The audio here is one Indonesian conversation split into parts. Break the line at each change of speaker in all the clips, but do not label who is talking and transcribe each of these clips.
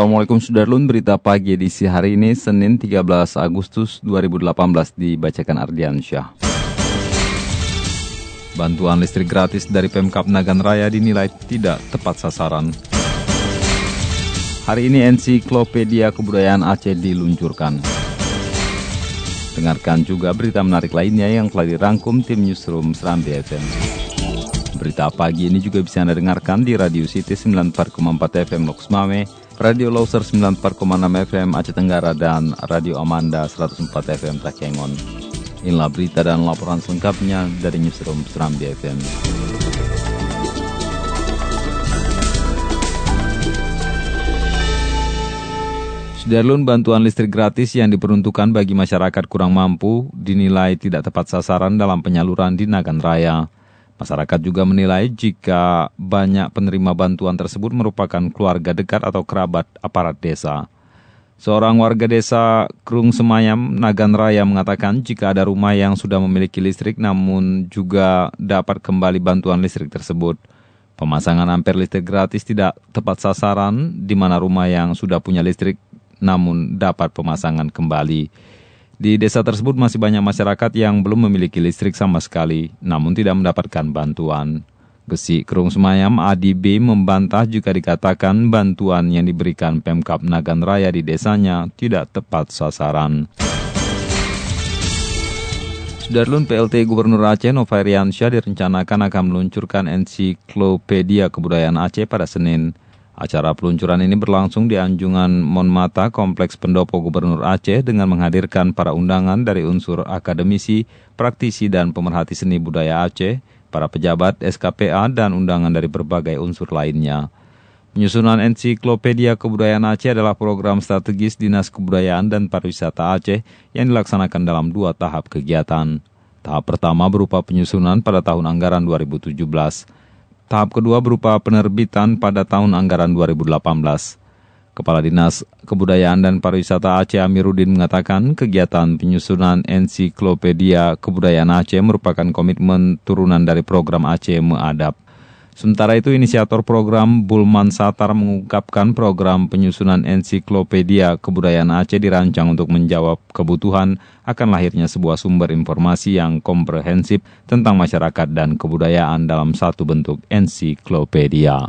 Assalamualaikum Sudarlun, berita pagi edisi hari ini Senin 13 Agustus 2018 dibacakan Ardiansyah. Bantuan listrik gratis dari Pemkap Nagan Raya dinilai tidak tepat sasaran. Hari ini ensiklopedia kebudayaan Aceh diluncurkan. Dengarkan juga berita menarik lainnya yang telah dirangkum tim Newsroom Serambi FM. Berita pagi ini juga bisa Anda dengarkan di Radio City 94,4 FM Loks Mame, Radio Loser 94,6 FM Aceh Tenggara, dan Radio Amanda 104 FM Takengon. Inilah berita dan laporan selengkapnya dari Newsroom Serambi FM. Sudarlun bantuan listrik gratis yang diperuntukkan bagi masyarakat kurang mampu dinilai tidak tepat sasaran dalam penyaluran di Nagan Raya. Masyarakat juga menilai jika banyak penerima bantuan tersebut merupakan keluarga dekat atau kerabat aparat desa. Seorang warga desa Krung Semayam, Nagan Raya mengatakan jika ada rumah yang sudah memiliki listrik namun juga dapat kembali bantuan listrik tersebut. Pemasangan ampere listrik gratis tidak tepat sasaran di mana rumah yang sudah punya listrik namun dapat pemasangan kembali. Di desa tersebut masih banyak masyarakat yang belum memiliki listrik sama sekali, namun tidak mendapatkan bantuan. Gesi Kerung Semayam Adi B membantah jika dikatakan bantuan yang diberikan Pemkap Nagan Raya di desanya tidak tepat sasaran. Sudarlun PLT Gubernur Aceh Novairiansyah direncanakan akan meluncurkan ensiklopedia kebudayaan Aceh pada Senin. Acara peluncuran ini berlangsung di Anjungan Monmata, Kompleks Pendopo Gubernur Aceh dengan menghadirkan para undangan dari unsur akademisi, praktisi, dan pemerhati seni budaya Aceh, para pejabat SKPA, dan undangan dari berbagai unsur lainnya. Penyusunan ensiklopedia kebudayaan Aceh adalah program strategis Dinas Kebudayaan dan Pariwisata Aceh yang dilaksanakan dalam dua tahap kegiatan. Tahap pertama berupa penyusunan pada tahun anggaran 2017. Tahap kedua berupa penerbitan pada tahun anggaran 2018. Kepala Dinas Kebudayaan dan Pariwisata Aceh Amiruddin mengatakan kegiatan penyusunan ensiklopedia kebudayaan Aceh merupakan komitmen turunan dari program Aceh Meadab. Sementara itu, inisiator program Bulman Satar mengungkapkan program penyusunan ensiklopedia kebudayaan Aceh dirancang untuk menjawab kebutuhan akan lahirnya sebuah sumber informasi yang komprehensif tentang masyarakat dan kebudayaan dalam satu bentuk ensiklopedia.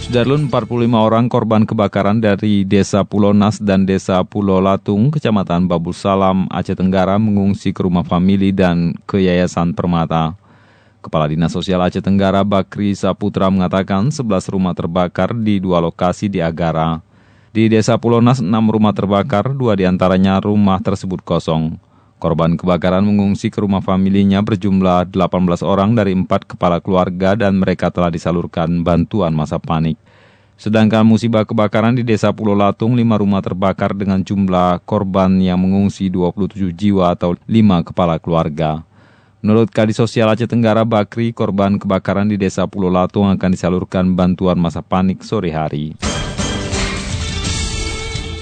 Sudarlun 45 orang korban kebakaran dari Desa Pulau Nas dan Desa Pulau Latung, Kecamatan Babul Salam, Aceh Tenggara mengungsi ke rumah famili dan ke Yayasan Permata. Kepala Dinas Sosial Aceh Tenggara Bakri Saputra mengatakan 11 rumah terbakar di dua lokasi di Agara. Di Desa Pulau Nas 6 rumah terbakar, dua di antaranya rumah tersebut kosong. Korban kebakaran mengungsi ke rumah familinya berjumlah 18 orang dari empat kepala keluarga dan mereka telah disalurkan bantuan masa panik. Sedangkan musibah kebakaran di Desa Pulau Latung, 5 rumah terbakar dengan jumlah korban yang mengungsi 27 jiwa atau 5 kepala keluarga. Menurut Kadis Sosial Aceh Tenggara Bakri, korban kebakaran di Desa Pulau Latung akan disalurkan bantuan masa panik sore hari.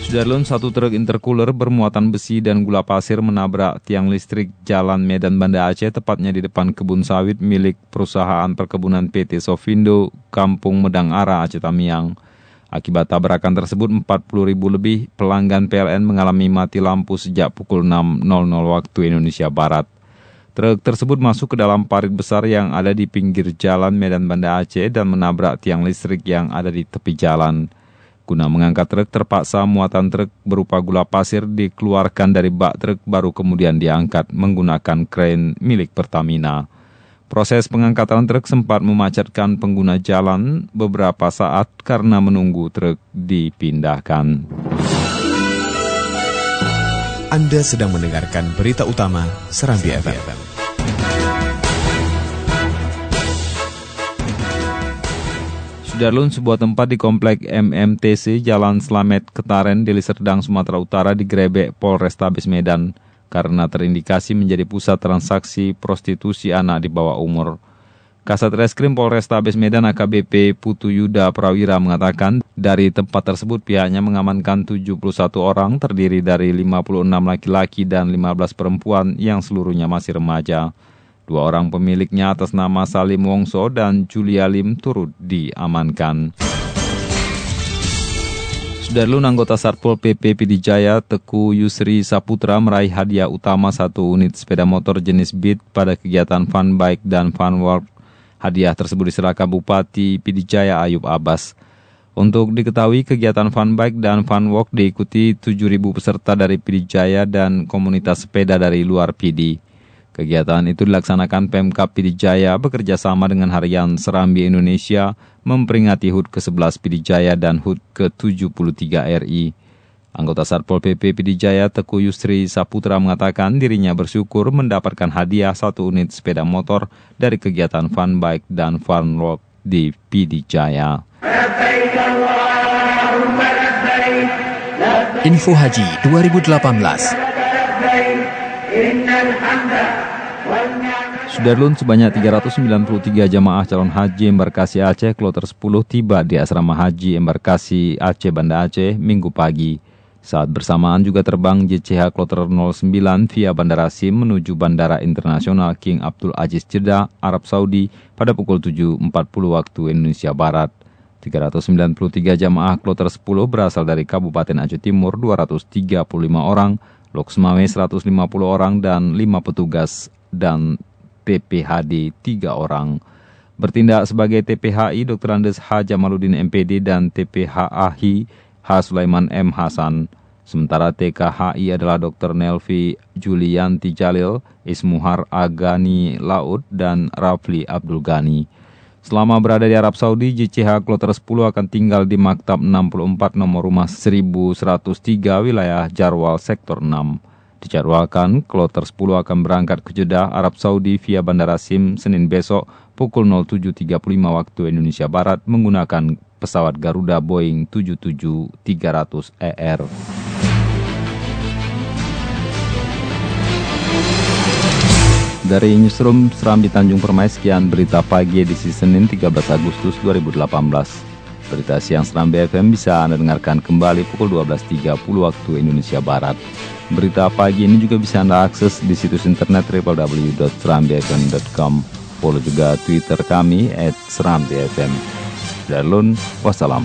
Sudarlun, satu truk intercooler bermuatan besi dan gula pasir menabrak tiang listrik Jalan Medan Banda Aceh, tepatnya di depan kebun sawit milik perusahaan perkebunan PT Sofindo, Kampung Medang Ara, Aceh Tamiang. Akibat tabrakan tersebut, 40 ribu lebih pelanggan PLN mengalami mati lampu sejak pukul 6.00 waktu Indonesia Barat. Truk tersebut masuk ke dalam parit besar yang ada di pinggir jalan Medan Banda Aceh dan menabrak tiang listrik yang ada di tepi jalan. Guna mengangkat truk, terpaksa muatan truk berupa gula pasir dikeluarkan dari bak truk baru kemudian diangkat menggunakan krain milik Pertamina. Proses pengangkatan truk sempat memacetkan pengguna jalan beberapa saat karena menunggu truk dipindahkan.
Anda sedang mendengarkan berita utama Serambi, FM.
Sudarlun, sebuah tempat di komplek MMTC Jalan Slamet, Ketaren, di Serdang, Sumatera Utara digerebek Polrestabes Medan karena terindikasi menjadi pusat transaksi prostitusi anak di bawah umur. Kasat Reskrim Polrestabes Medan AKBP Putu Yuda Prawira mengatakan dari tempat tersebut pihaknya mengamankan 71 orang terdiri dari 56 laki-laki dan 15 perempuan yang seluruhnya masih remaja. Dua orang pemiliknya atas nama Salim Wongso dan Julia Lim turut diamankan. Sudarlun anggota Satpol PP Pidijaya Teku Yusri Saputra meraih hadiah utama satu unit sepeda motor jenis Beat pada kegiatan Fun Bike dan Fun Walk Hadiah tersebut diserahkan Bupati Pidijaya Ayub Abbas. Untuk diketahui, kegiatan fun bike dan fun walk diikuti 7.000 peserta dari Pidijaya dan komunitas sepeda dari luar Pidi. Kegiatan itu dilaksanakan Pemkap Pidijaya bekerja sama dengan Harian Serambi Indonesia memperingati HUT ke-11 Pidijaya dan HUT ke-73 RI. Anggota Satpol PP Pidijaya Teku Yusri Saputra mengatakan dirinya bersyukur mendapatkan hadiah satu unit sepeda motor dari kegiatan fun bike dan fun walk di Pidijaya.
Info Haji 2018
Sudarlun sebanyak 393 jamaah calon haji embarkasi Aceh kloter 10 tiba di asrama haji embarkasi Aceh Banda Aceh minggu pagi. Saat bersamaan juga terbang JCH Kloter 09 via Bandara Sim menuju Bandara Internasional King Abdul Aziz Jeddah, Arab Saudi pada pukul 7.40 waktu Indonesia Barat. 393 jamaah Kloter 10 berasal dari Kabupaten Aceh Timur 235 orang, Loksmawe 150 orang, dan 5 petugas dan TPHD 3 orang. Bertindak sebagai TPHI Dr. Andes H. Jamaluddin MPD dan TPHAHI H. Sulaiman M. Hasan. Sementara TKHI adalah Dr. Nelvi Julianti Jalil, Ismuhar Agani Laut, dan Rafli Abdul Ghani. Selama berada di Arab Saudi, JCH Kloter 10 akan tinggal di Maktab 64 nomor rumah 1103 wilayah Jarwal Sektor 6. Dijadwalkan, Kloter 10 akan berangkat ke Jeddah, Arab Saudi via Bandara Sim Senin besok pukul 07.35 waktu Indonesia Barat menggunakan pesawat Garuda Boeing 77300 ER. Dari Newsroom Serambi Tanjung Permai, sekian berita pagi edisi Senin 13 Agustus 2018. Berita siang Serambi FM bisa Anda dengarkan kembali pukul 12.30 waktu Indonesia Barat. Berita pagi ini juga bisa Anda akses di situs internet www.serambifm.com. Follow juga Twitter kami at Serambi FM. Darlun, wassalam.